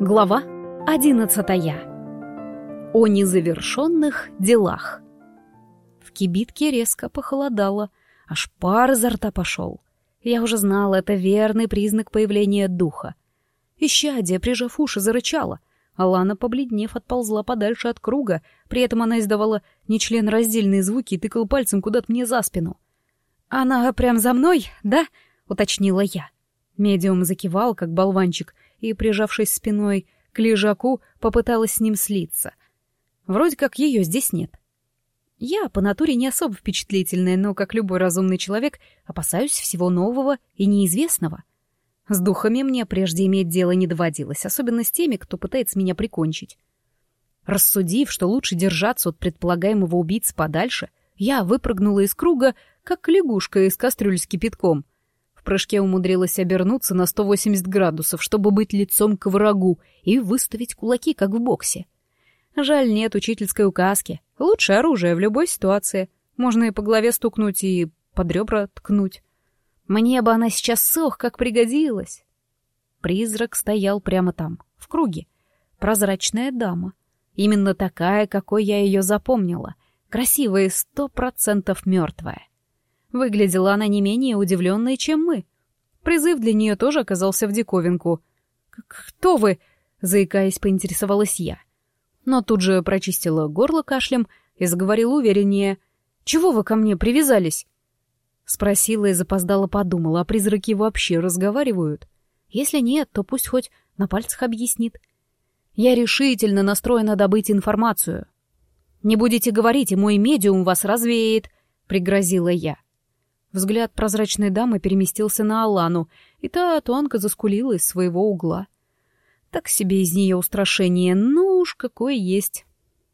Глава одиннадцатая. О незавершенных делах. В кибитке резко похолодало, аж пар изо рта пошел. Я уже знала, это верный признак появления духа. Ищадия, прижав уши, зарычала. Алана, побледнев, отползла подальше от круга, при этом она издавала нечленораздельные звуки и тыкала пальцем куда-то мне за спину. «Она прям за мной, да?» — уточнила я. Медиум закивал, как болванчик, и, прижавшись спиной к лежаку, попыталась с ним слиться. Вроде как ее здесь нет. Я по натуре не особо впечатлительная, но, как любой разумный человек, опасаюсь всего нового и неизвестного. С духами мне прежде иметь дело не доводилось, особенно с теми, кто пытается меня прикончить. Рассудив, что лучше держаться от предполагаемого убийцы подальше, я выпрыгнула из круга, как лягушка из кастрюли с кипятком — прыжке умудрилась обернуться на 180 градусов, чтобы быть лицом к врагу и выставить кулаки, как в боксе. Жаль, нет учительской указки. Лучшее оружие в любой ситуации. Можно и по голове стукнуть, и под ребра ткнуть. Мне бы она сейчас сох, как пригодилась. Призрак стоял прямо там, в круге. Прозрачная дама. Именно такая, какой я ее запомнила. Красивая и сто процентов мертвая. Выглядела она не менее удивленной, чем мы. Призыв для нее тоже оказался в диковинку. «Кто вы?» — заикаясь, поинтересовалась я. Но тут же прочистила горло кашлем и заговорила увереннее. «Чего вы ко мне привязались?» Спросила и запоздала подумала, а призраки вообще разговаривают? Если нет, то пусть хоть на пальцах объяснит. Я решительно настроена добыть информацию. «Не будете говорить, и мой медиум вас развеет», — пригрозила я. Взгляд прозрачной дамы переместился на Алану, и та тонко заскулила из своего угла. Так себе из нее устрашение, ну уж какое есть.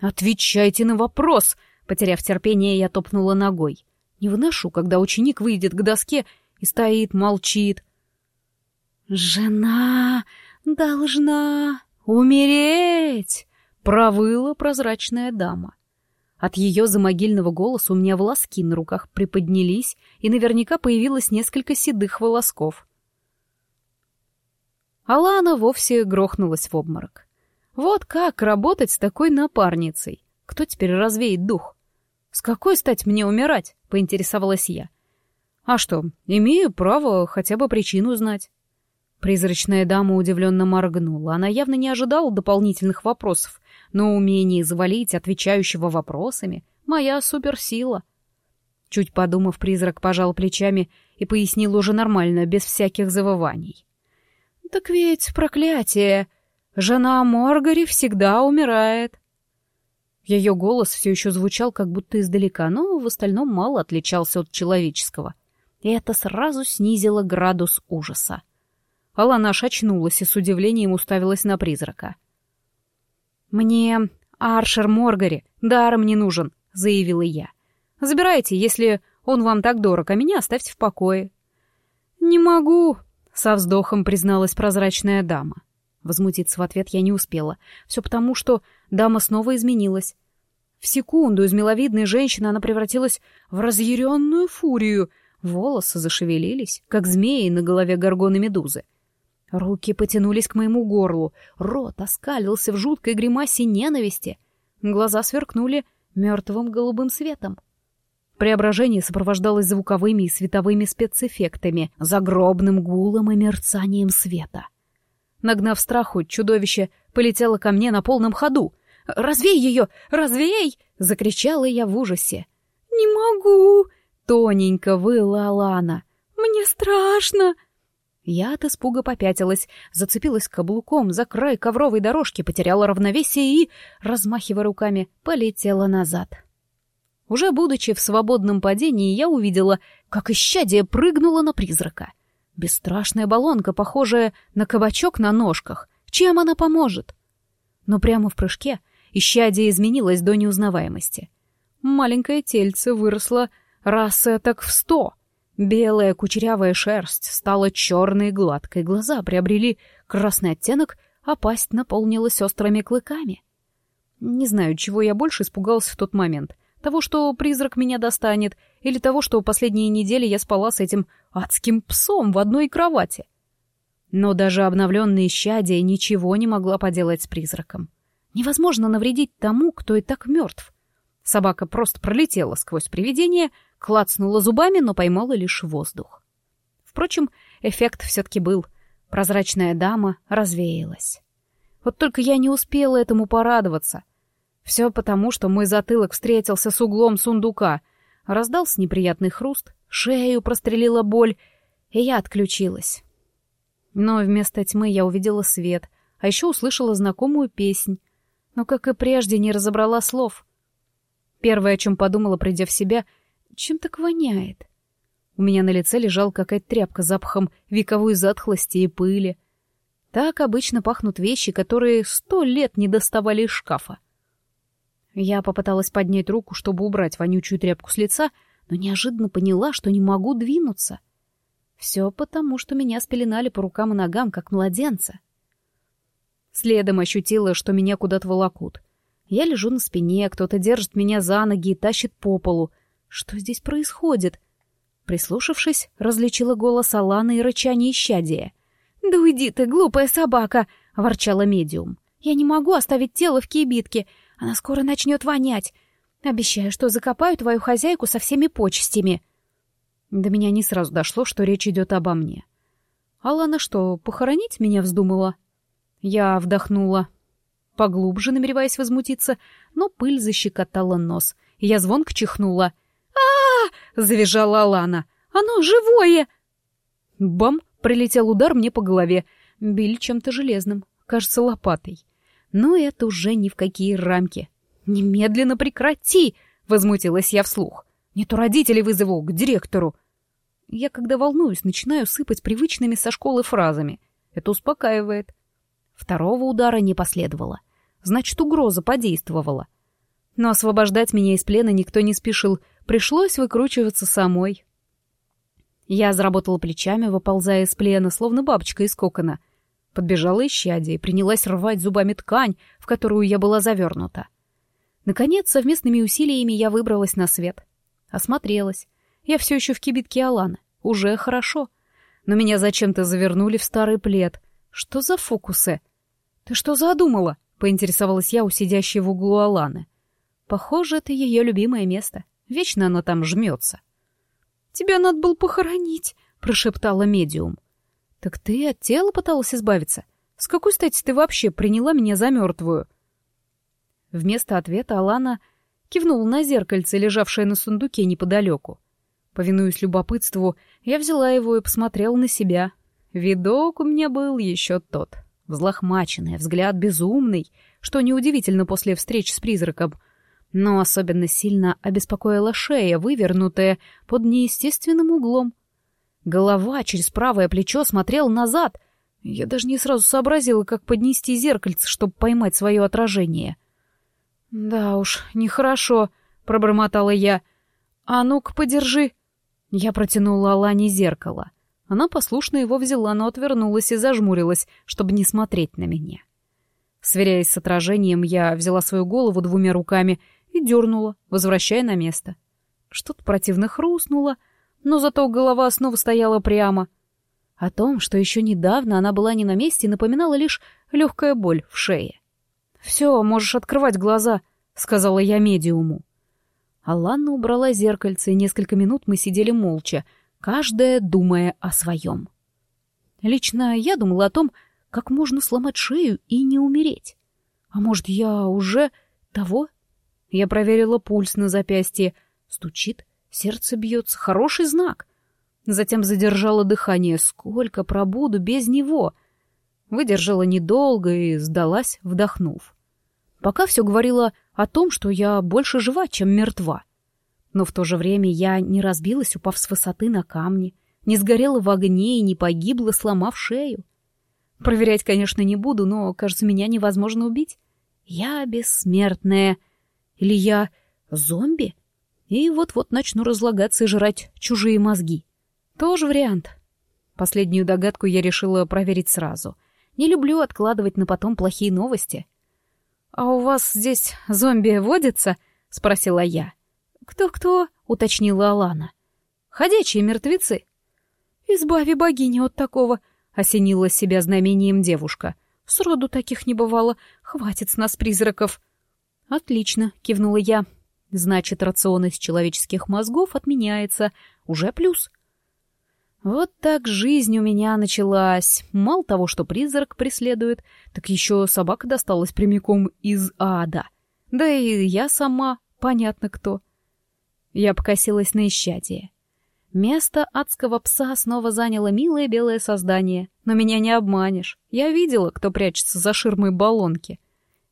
«Отвечайте на вопрос!» Потеряв терпение, я топнула ногой. Не выношу, когда ученик выйдет к доске и стоит, молчит. «Жена должна умереть!» — провыла прозрачная дама. От ее замогильного голоса у меня волоски на руках приподнялись, и наверняка появилось несколько седых волосков. Алана вовсе грохнулась в обморок. Вот как работать с такой напарницей? Кто теперь развеет дух? С какой стать мне умирать? Поинтересовалась я. А что, имею право хотя бы причину знать. Призрачная дама удивленно моргнула. Она явно не ожидала дополнительных вопросов, но умение завалить отвечающего вопросами — моя суперсила. Чуть подумав, призрак пожал плечами и пояснил уже нормально, без всяких завываний. «Так ведь проклятие! Жена Моргари всегда умирает!» Ее голос все еще звучал как будто издалека, но в остальном мало отличался от человеческого. И это сразу снизило градус ужаса. Алана очнулась и с удивлением уставилась на призрака. «Мне Аршер Моргари даром не нужен», — заявила я. «Забирайте, если он вам так дорог, а меня оставьте в покое». «Не могу», — со вздохом призналась прозрачная дама. Возмутиться в ответ я не успела. Все потому, что дама снова изменилась. В секунду из миловидной женщины она превратилась в разъяренную фурию. Волосы зашевелились, как змеи на голове горгоны медузы. Руки потянулись к моему горлу, рот оскалился в жуткой гримасе ненависти, глаза сверкнули мертвым голубым светом. Преображение сопровождалось звуковыми и световыми спецэффектами, загробным гулом и мерцанием света. Нагнав страху, чудовище полетело ко мне на полном ходу. «Развей ее! Развей!» — закричала я в ужасе. «Не могу!» — тоненько выла Алана. «Мне страшно!» Я от испуга попятилась, зацепилась каблуком за край ковровой дорожки, потеряла равновесие и, размахивая руками, полетела назад. Уже будучи в свободном падении, я увидела, как исчадие прыгнула на призрака. Бесстрашная баллонка, похожая на кабачок на ножках. Чем она поможет? Но прямо в прыжке исчадие изменилось до неузнаваемости. Маленькое тельце выросло раз так в сто — Белая кучерявая шерсть стала черной и гладкой, глаза приобрели красный оттенок, а пасть наполнилась острыми клыками. Не знаю, чего я больше испугался в тот момент. Того, что призрак меня достанет, или того, что последние недели я спала с этим адским псом в одной кровати. Но даже обновленная исчадие ничего не могла поделать с призраком. Невозможно навредить тому, кто и так мертв. Собака просто пролетела сквозь привидение, клацнула зубами, но поймала лишь воздух. Впрочем, эффект все-таки был. Прозрачная дама развеялась. Вот только я не успела этому порадоваться. Все потому, что мой затылок встретился с углом сундука. Раздался неприятный хруст, шею прострелила боль, и я отключилась. Но вместо тьмы я увидела свет, а еще услышала знакомую песнь, но, как и прежде, не разобрала слов. Первое, о чем подумала, придя в себя, чем так воняет. У меня на лице лежала какая-то тряпка с запахом вековой затхлости и пыли. Так обычно пахнут вещи, которые сто лет не доставали из шкафа. Я попыталась поднять руку, чтобы убрать вонючую тряпку с лица, но неожиданно поняла, что не могу двинуться — все потому, что меня спеленали по рукам и ногам, как младенца. Следом ощутила, что меня куда-то волокут. Я лежу на спине, кто-то держит меня за ноги и тащит по полу. Что здесь происходит? Прислушавшись, различила голос Аланы и рычание исчадия. «Да уйди ты, глупая собака!» — ворчала медиум. «Я не могу оставить тело в кибитке. Она скоро начнет вонять. Обещаю, что закопаю твою хозяйку со всеми почестями». До меня не сразу дошло, что речь идет обо мне. Алана что, похоронить меня вздумала? Я вдохнула. Поглубже, намереваясь возмутиться, но пыль защекотала нос, и я звонко чихнула. а, -а, -а завизжала Алана. «Оно живое!» Бам! Прилетел удар мне по голове. Били чем-то железным, кажется, лопатой. Но это уже ни в какие рамки. «Немедленно прекрати!» — возмутилась я вслух. «Не то родителей вызову к директору!» Я, когда волнуюсь, начинаю сыпать привычными со школы фразами. Это успокаивает. Второго удара не последовало. Значит, угроза подействовала. Но освобождать меня из плена никто не спешил. Пришлось выкручиваться самой. Я заработала плечами, выползая из плена, словно бабочка из кокона. Подбежала исчадие и принялась рвать зубами ткань, в которую я была завернута. Наконец, совместными усилиями я выбралась на свет. Осмотрелась. Я все еще в кибитке Алана. Уже хорошо. Но меня зачем-то завернули в старый плед. Что за фокусы? Ты что задумала? Поинтересовалась я у сидящей в углу Аланы. Похоже, это ее любимое место. Вечно она там жмется. Тебя надо было похоронить, прошептала медиум. Так ты от тела пыталась избавиться? С какой стати ты вообще приняла меня за мертвую? Вместо ответа Алана кивнула на зеркальце, лежавшее на сундуке неподалеку. Повинуясь любопытству, я взяла его и посмотрела на себя. Видок у меня был еще тот. Взлохмаченный, взгляд безумный, что неудивительно после встреч с призраком. Но особенно сильно обеспокоила шея, вывернутая под неестественным углом. Голова через правое плечо смотрела назад. Я даже не сразу сообразила, как поднести зеркальце, чтобы поймать свое отражение. «Да уж, нехорошо», — пробормотала я. «А ну-ка, подержи». Я протянула Алане зеркало. Она послушно его взяла, но отвернулась и зажмурилась, чтобы не смотреть на меня. Сверяясь с отражением, я взяла свою голову двумя руками и дернула, возвращая на место. Что-то противно хрустнуло, но зато голова снова стояла прямо. О том, что еще недавно она была не на месте, напоминала лишь легкая боль в шее. «Все, можешь открывать глаза», — сказала я медиуму. Алана убрала зеркальце, и несколько минут мы сидели молча, каждая думая о своем. Лично я думала о том, как можно сломать шею и не умереть. А может, я уже того? Я проверила пульс на запястье. Стучит, сердце бьется, хороший знак. Затем задержала дыхание. Сколько пробуду без него? Выдержала недолго и сдалась, вдохнув. Пока все говорило о том, что я больше жива, чем мертва. Но в то же время я не разбилась, упав с высоты на камни, не сгорела в огне и не погибла, сломав шею. Проверять, конечно, не буду, но, кажется, меня невозможно убить. Я бессмертная. Или я зомби? И вот-вот начну разлагаться и жрать чужие мозги. Тоже вариант. Последнюю догадку я решила проверить сразу. Не люблю откладывать на потом плохие новости. «А у вас здесь зомби водятся?» — спросила я. «Кто-кто?» — уточнила Алана. «Ходячие мертвецы». «Избави богини от такого!» — осенила себя знамением девушка. «Сроду таких не бывало. Хватит с нас призраков». «Отлично», — кивнула я. «Значит, рацион из человеческих мозгов отменяется. Уже плюс». Вот так жизнь у меня началась. Мало того, что призрак преследует, так еще собака досталась прямиком из ада. Да и я сама, понятно кто. Я покосилась на исчадие. Место адского пса снова заняло милое белое создание. Но меня не обманешь. Я видела, кто прячется за ширмой баллонки.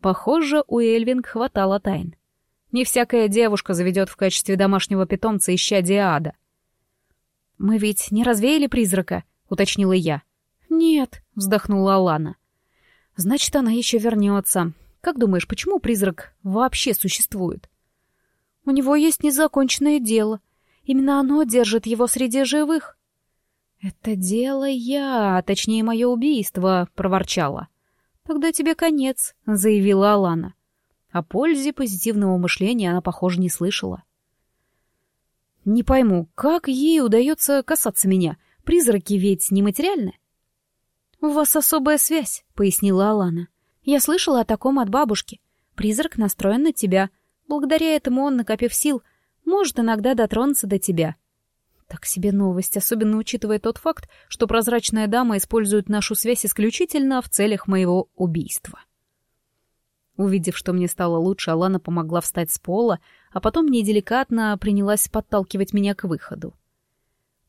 Похоже, у Эльвинг хватало тайн. Не всякая девушка заведет в качестве домашнего питомца исчадие ада. «Мы ведь не развеяли призрака?» — уточнила я. «Нет», — вздохнула Алана. «Значит, она еще вернется. Как думаешь, почему призрак вообще существует?» «У него есть незаконченное дело», Именно оно держит его среди живых. «Это дело я, точнее мое убийство», — проворчала. «Тогда тебе конец», — заявила Алана. О пользе позитивного мышления она, похоже, не слышала. «Не пойму, как ей удается касаться меня? Призраки ведь нематериальны?» «У вас особая связь», — пояснила Алана. «Я слышала о таком от бабушки. Призрак настроен на тебя. Благодаря этому он, накопив сил, может иногда дотронуться до тебя. Так себе новость, особенно учитывая тот факт, что прозрачная дама использует нашу связь исключительно в целях моего убийства. Увидев, что мне стало лучше, Алана помогла встать с пола, а потом неделикатно принялась подталкивать меня к выходу.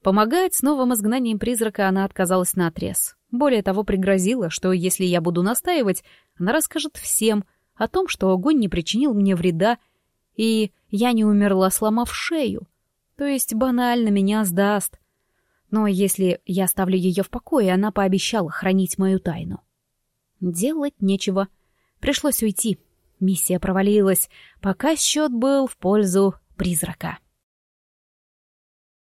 Помогать с новым изгнанием призрака она отказалась наотрез. Более того, пригрозила, что если я буду настаивать, она расскажет всем о том, что огонь не причинил мне вреда и я не умерла, сломав шею. То есть банально меня сдаст. Но если я оставлю ее в покое, она пообещала хранить мою тайну. Делать нечего. Пришлось уйти. Миссия провалилась, пока счет был в пользу призрака.